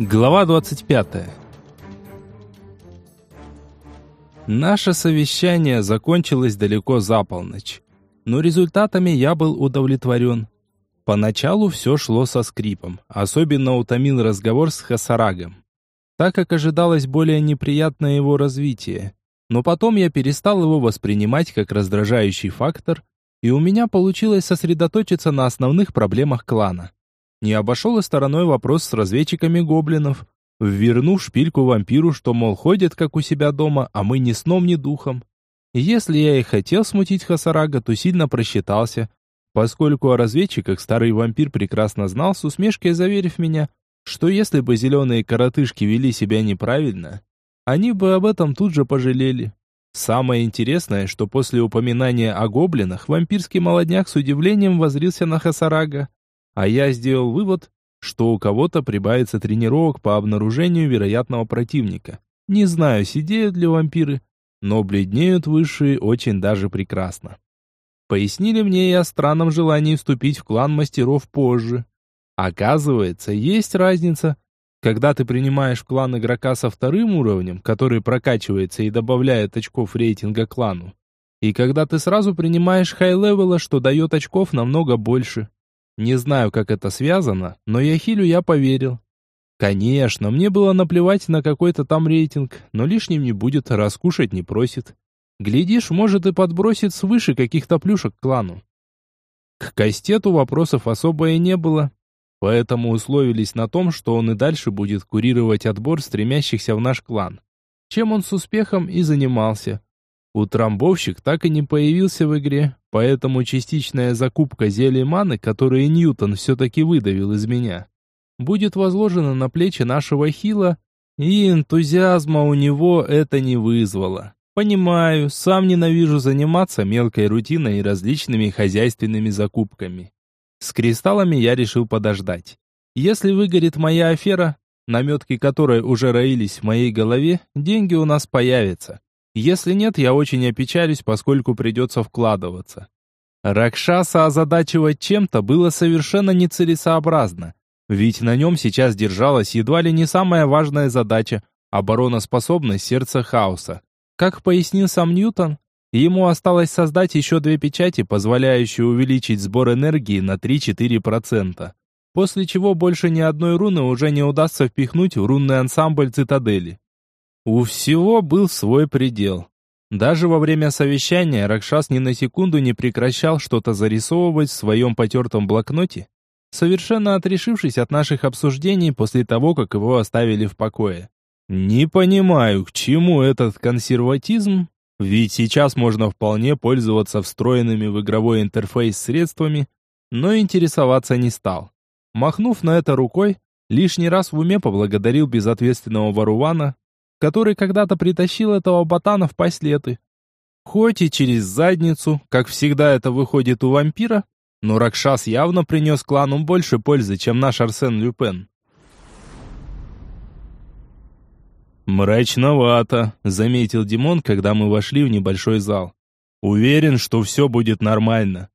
Глава 25. Наше совещание закончилось далеко за полночь, но результатами я был удовлетворен. Поначалу все шло со скрипом, особенно утомил разговор с Хасарагом, так как ожидалось более неприятное его развитие. Но потом я перестал его воспринимать как раздражающий фактор, и у меня получилось сосредоточиться на основных проблемах клана. Не обошел и стороной вопрос с разведчиками гоблинов, вернув шпильку вампиру, что, мол, ходят как у себя дома, а мы ни сном, ни духом. Если я и хотел смутить Хасарага, то сильно просчитался, поскольку о разведчиках старый вампир прекрасно знал, с усмешкой заверив меня, что если бы зеленые коротышки вели себя неправильно, они бы об этом тут же пожалели. Самое интересное, что после упоминания о гоблинах вампирский молодняк с удивлением возрился на Хасарага. А я сделал вывод, что у кого-то прибавится тренировок по обнаружению вероятного противника. Не знаю, седеют ли вампиры, но бледнеют высшие очень даже прекрасно. Пояснили мне и о странном желании вступить в клан мастеров позже. Оказывается, есть разница, когда ты принимаешь в клан игрока со вторым уровнем, который прокачивается и добавляет очков рейтинга клану, и когда ты сразу принимаешь хай-левела, что дает очков намного больше. Не знаю, как это связано, но Яхилю я поверил. Конечно, мне было наплевать на какой-то там рейтинг, но лишним не будет, раскушать не просит. Глядишь, может и подбросит свыше каких-то плюшек клану. К Кастету вопросов особо и не было, поэтому условились на том, что он и дальше будет курировать отбор стремящихся в наш клан. Чем он с успехом и занимался. Утрамбовщик так и не появился в игре, поэтому частичная закупка зелий маны, которые Ньютон все-таки выдавил из меня, будет возложена на плечи нашего Хила, и энтузиазма у него это не вызвало. Понимаю, сам ненавижу заниматься мелкой рутиной и различными хозяйственными закупками. С кристаллами я решил подождать. Если выгорит моя афера, наметки которой уже роились в моей голове, деньги у нас появятся. Если нет, я очень опечалюсь, поскольку придется вкладываться. Ракшаса озадачивать чем-то было совершенно нецелесообразно, ведь на нем сейчас держалась едва ли не самая важная задача – обороноспособность сердца хаоса. Как пояснил сам Ньютон, ему осталось создать еще две печати, позволяющие увеличить сбор энергии на 3-4%, после чего больше ни одной руны уже не удастся впихнуть в рунный ансамбль цитадели. У всего был свой предел. Даже во время совещания Ракшас ни на секунду не прекращал что-то зарисовывать в своем потертом блокноте, совершенно отрешившись от наших обсуждений после того, как его оставили в покое. Не понимаю, к чему этот консерватизм, ведь сейчас можно вполне пользоваться встроенными в игровой интерфейс средствами, но интересоваться не стал. Махнув на это рукой, лишний раз в уме поблагодарил безответственного Варувана, который когда-то притащил этого ботана в пасть. Хоть и через задницу, как всегда это выходит у вампира, но Ракшас явно принес клану больше пользы, чем наш Арсен Люпен. «Мрачновато», — заметил Димон, когда мы вошли в небольшой зал. «Уверен, что все будет нормально».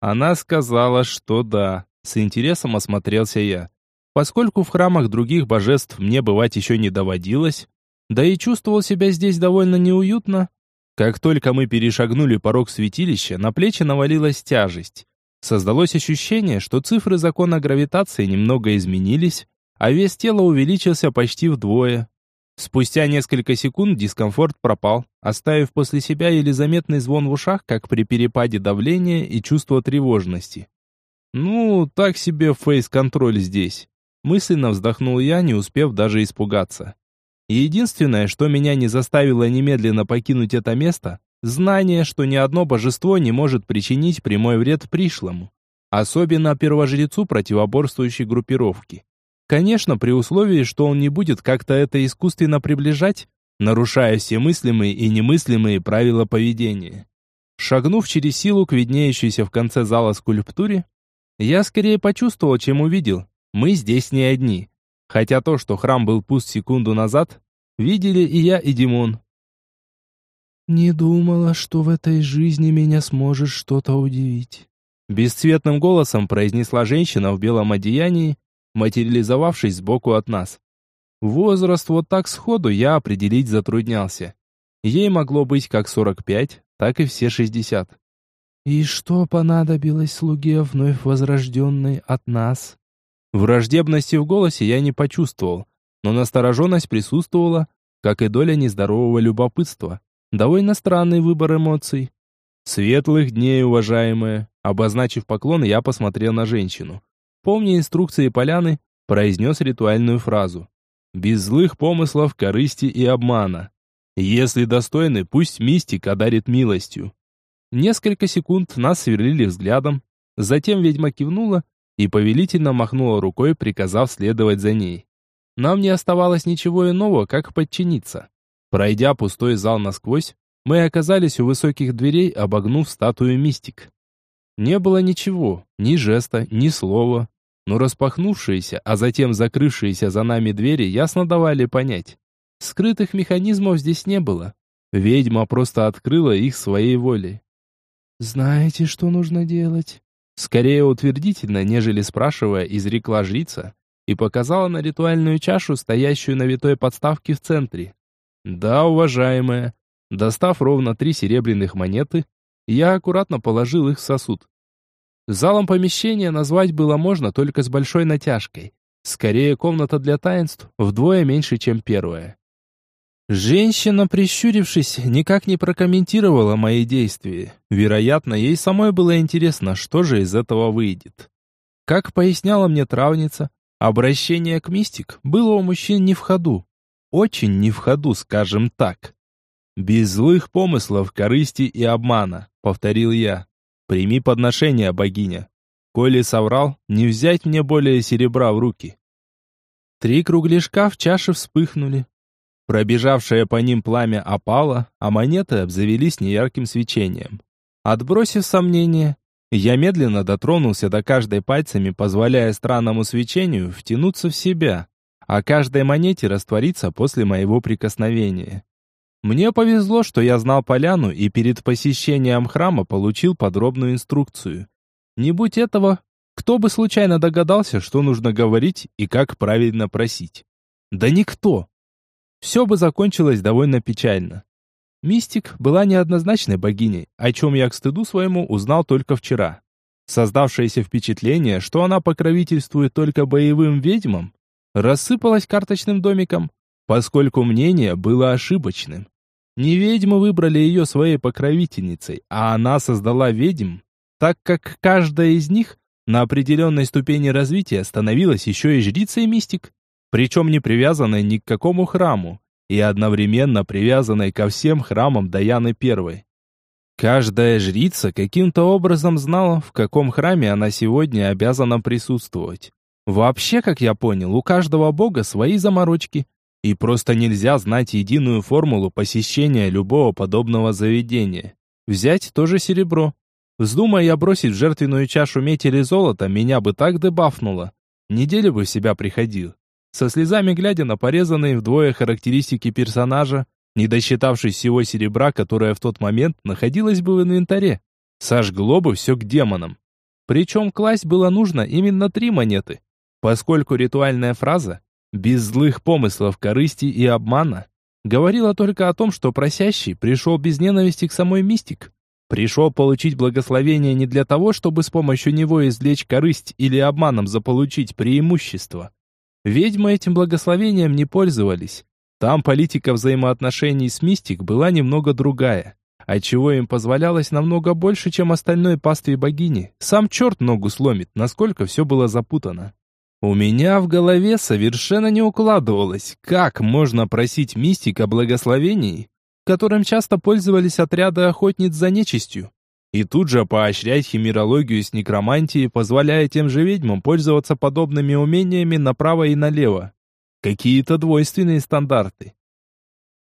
Она сказала, что да. С интересом осмотрелся я. Поскольку в храмах других божеств мне бывать еще не доводилось, да и чувствовал себя здесь довольно неуютно. Как только мы перешагнули порог святилища, на плечи навалилась тяжесть. Создалось ощущение, что цифры закона гравитации немного изменились, а вес тела увеличился почти вдвое. Спустя несколько секунд дискомфорт пропал, оставив после себя еле заметный звон в ушах, как при перепаде давления и чувство тревожности. «Ну, так себе фейс-контроль здесь», — мысленно вздохнул я, не успев даже испугаться. Единственное, что меня не заставило немедленно покинуть это место, знание, что ни одно божество не может причинить прямой вред пришлому, особенно первожрецу противоборствующей группировки. Конечно, при условии, что он не будет как-то это искусственно приближать, нарушая все мыслимые и немыслимые правила поведения. Шагнув через силу к виднеющейся в конце зала скульптуре, я скорее почувствовал, чем увидел. Мы здесь не одни. Хотя то, что храм был пуст секунду назад, видели и я, и Димон. «Не думала, что в этой жизни меня сможет что-то удивить», бесцветным голосом произнесла женщина в белом одеянии, материализовавшись сбоку от нас. Возраст вот так сходу я определить затруднялся. Ей могло быть как 45, так и все 60. «И что понадобилось слуге вновь возрожденной от нас?» Враждебности в голосе я не почувствовал, но настороженность присутствовала, как и доля нездорового любопытства. Довольно странный выбор эмоций. «Светлых дней, уважаемая!» Обозначив поклон, я посмотрел на женщину. Помня инструкции поляны, произнес ритуальную фразу. «Без злых помыслов, корысти и обмана. Если достойны, пусть мистик одарит милостью». Несколько секунд нас сверлили взглядом, затем ведьма кивнула и повелительно махнула рукой, приказав следовать за ней. Нам не оставалось ничего иного, как подчиниться. Пройдя пустой зал насквозь, мы оказались у высоких дверей, обогнув статую мистик. Не было ничего, ни жеста, ни слова, но распахнувшиеся, а затем закрывшиеся за нами двери ясно давали понять. Скрытых механизмов здесь не было. Ведьма просто открыла их своей волей. «Знаете, что нужно делать?» Скорее утвердительно, нежели спрашивая, изрекла жрица и показала на ритуальную чашу, стоящую на витой подставке в центре. «Да, уважаемая». Достав ровно три серебряных монеты, я аккуратно положил их в сосуд. Залом помещения назвать было можно только с большой натяжкой. Скорее, комната для таинств вдвое меньше, чем первая. Женщина, прищурившись, никак не прокомментировала мои действия. Вероятно, ей самой было интересно, что же из этого выйдет. Как поясняла мне травница, обращение к мистик было у мужчин не в ходу. Очень не в ходу, скажем так. «Без злых помыслов, корысти и обмана», — повторил я. «Прими подношение, богиня. Коли соврал, не взять мне более серебра в руки». Три кругляшка в чаше вспыхнули, Пробежавшее по ним пламя опало, а монеты обзавелись неярким свечением. Отбросив сомнения, я медленно дотронулся до каждой пальцами, позволяя странному свечению втянуться в себя, а каждой монете раствориться после моего прикосновения. Мне повезло, что я знал поляну и перед посещением храма получил подробную инструкцию. Не будь этого, кто бы случайно догадался, что нужно говорить и как правильно просить? Да никто все бы закончилось довольно печально. Мистик была неоднозначной богиней, о чем я к стыду своему узнал только вчера. Создавшееся впечатление, что она покровительствует только боевым ведьмам, рассыпалось карточным домиком, поскольку мнение было ошибочным. Не ведьмы выбрали ее своей покровительницей, а она создала ведьм, так как каждая из них на определенной ступени развития становилась еще и жрицей мистик причем не привязанной ни к какому храму, и одновременно привязанной ко всем храмам Даяны Первой. Каждая жрица каким-то образом знала, в каком храме она сегодня обязана присутствовать. Вообще, как я понял, у каждого бога свои заморочки, и просто нельзя знать единую формулу посещения любого подобного заведения. Взять тоже серебро. Вздумая я бросить в жертвенную чашу медь или золото, меня бы так дебафнуло. Неделю бы в себя приходил со слезами глядя на порезанные вдвое характеристики персонажа, не досчитавшись всего серебра, которое в тот момент находилось бы в инвентаре. Сожгло бы все к демонам. Причем класть было нужно именно три монеты, поскольку ритуальная фраза «без злых помыслов, корысти и обмана» говорила только о том, что просящий пришел без ненависти к самой мистик. Пришел получить благословение не для того, чтобы с помощью него извлечь корысть или обманом заполучить преимущество, Ведьмы этим благословением не пользовались. Там политика взаимоотношений с мистик была немного другая, отчего им позволялось намного больше, чем остальной пастве богини. Сам черт ногу сломит, насколько все было запутано. У меня в голове совершенно не укладывалось, как можно просить мистик о благословении, которым часто пользовались отряды охотниц за нечистью. И тут же поощрять химерологию с некромантией, позволяя тем же ведьмам пользоваться подобными умениями направо и налево. Какие-то двойственные стандарты.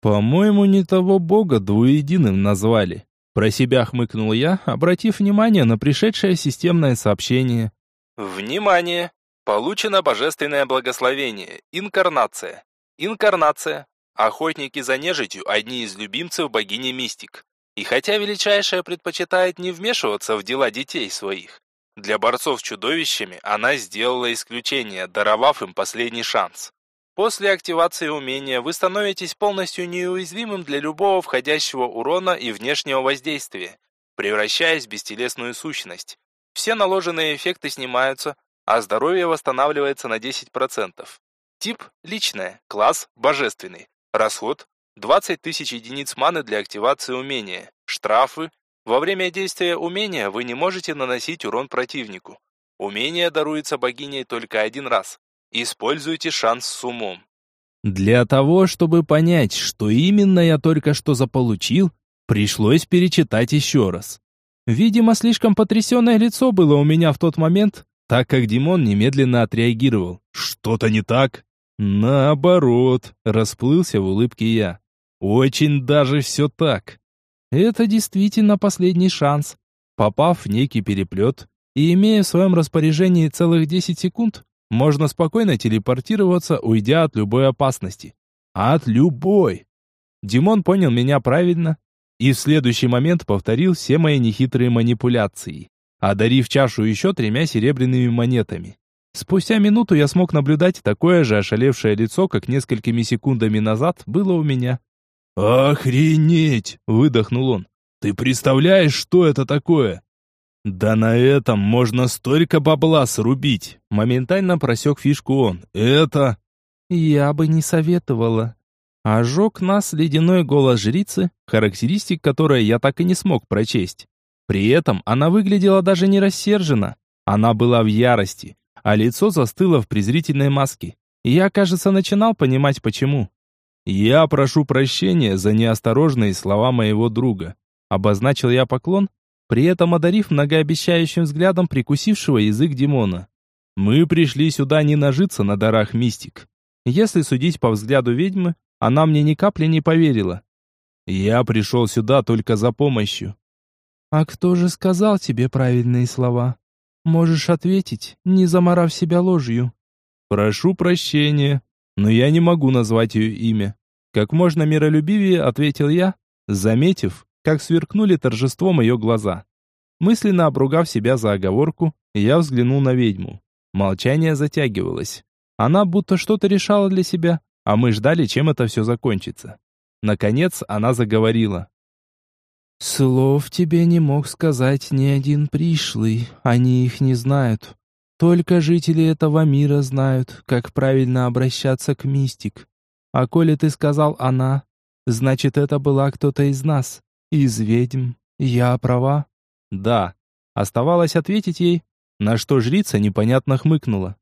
По-моему, не того бога двуединым назвали. Про себя хмыкнул я, обратив внимание на пришедшее системное сообщение. Внимание! Получено божественное благословение. Инкарнация. Инкарнация. Охотники за нежитью – одни из любимцев богини Мистик. И хотя Величайшая предпочитает не вмешиваться в дела детей своих, для борцов с чудовищами она сделала исключение, даровав им последний шанс. После активации умения вы становитесь полностью неуязвимым для любого входящего урона и внешнего воздействия, превращаясь в бестелесную сущность. Все наложенные эффекты снимаются, а здоровье восстанавливается на 10%. Тип – личное, класс – божественный. Расход – 20 тысяч единиц маны для активации умения. Штрафы – во время действия умения вы не можете наносить урон противнику. Умение даруется богиней только один раз. Используйте шанс с умом. Для того, чтобы понять, что именно я только что заполучил, пришлось перечитать еще раз. Видимо, слишком потрясенное лицо было у меня в тот момент, так как Димон немедленно отреагировал. «Что-то не так?» «Наоборот», — расплылся в улыбке я. «Очень даже все так». Это действительно последний шанс. Попав в некий переплет и имея в своем распоряжении целых 10 секунд, можно спокойно телепортироваться, уйдя от любой опасности. От любой. Димон понял меня правильно и в следующий момент повторил все мои нехитрые манипуляции, одарив чашу еще тремя серебряными монетами. Спустя минуту я смог наблюдать такое же ошалевшее лицо, как несколькими секундами назад было у меня. «Охренеть!» — выдохнул он. «Ты представляешь, что это такое?» «Да на этом можно столько бабла срубить!» Моментально просек фишку он. «Это...» «Я бы не советовала». Ожег нас ледяной голос жрицы, характеристик которой я так и не смог прочесть. При этом она выглядела даже не рассержена. Она была в ярости, а лицо застыло в презрительной маске. Я, кажется, начинал понимать почему. «Я прошу прощения за неосторожные слова моего друга», обозначил я поклон, при этом одарив многообещающим взглядом прикусившего язык Димона. «Мы пришли сюда не нажиться на дарах мистик. Если судить по взгляду ведьмы, она мне ни капли не поверила. Я пришел сюда только за помощью». «А кто же сказал тебе правильные слова?» Можешь ответить, не заморав себя ложью. Прошу прощения, но я не могу назвать ее имя. Как можно миролюбивее ответил я, заметив, как сверкнули торжеством ее глаза. Мысленно обругав себя за оговорку, я взглянул на ведьму. Молчание затягивалось. Она будто что-то решала для себя, а мы ждали, чем это все закончится. Наконец она заговорила. Слов тебе не мог сказать ни один пришлый, они их не знают. Только жители этого мира знают, как правильно обращаться к мистик. А коли ты сказал «она», значит, это была кто-то из нас, из ведьм. Я права? Да. Оставалось ответить ей, на что жрица непонятно хмыкнула.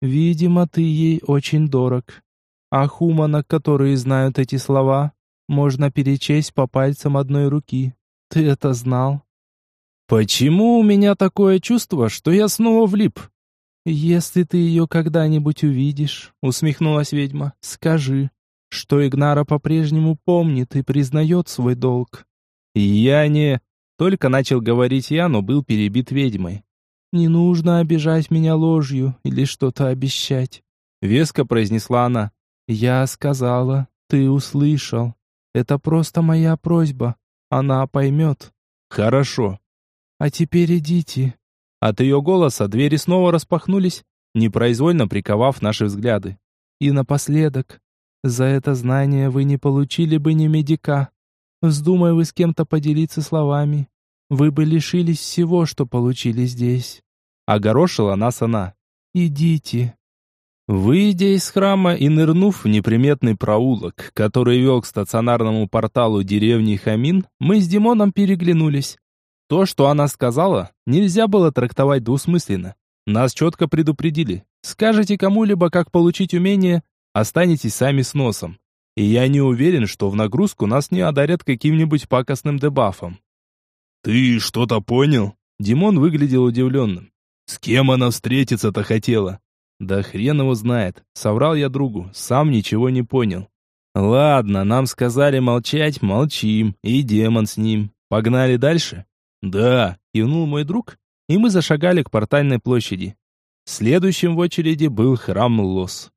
Видимо, ты ей очень дорог. А хуманок, которые знают эти слова, можно перечесть по пальцам одной руки. Ты это знал? Почему у меня такое чувство, что я снова влип? Если ты ее когда-нибудь увидишь, усмехнулась ведьма, скажи, что Игнара по-прежнему помнит и признает свой долг. Я не... Только начал говорить я, но был перебит ведьмой. «Не нужно обижать меня ложью или что-то обещать», — веско произнесла она. «Я сказала, ты услышал. Это просто моя просьба. Она поймет. Хорошо. А теперь идите. От ее голоса двери снова распахнулись, непроизвольно приковав наши взгляды. И напоследок, за это знание вы не получили бы ни медика. Вздумай вы с кем-то поделиться словами, вы бы лишились всего, что получили здесь. Огорошила нас она. Идите. Выйдя из храма и нырнув в неприметный проулок, который вел к стационарному порталу деревни Хамин, мы с Димоном переглянулись. То, что она сказала, нельзя было трактовать двусмысленно. Нас четко предупредили. Скажете кому-либо, как получить умение, останетесь сами с носом. И я не уверен, что в нагрузку нас не одарят каким-нибудь пакостным дебафом. «Ты что-то понял?» Димон выглядел удивленным. «С кем она встретиться-то хотела?» Да хрен его знает. Соврал я другу, сам ничего не понял. Ладно, нам сказали молчать, молчим. И демон с ним. Погнали дальше? Да, кивнул мой друг, и мы зашагали к портальной площади. Следующим в очереди был храм Лос.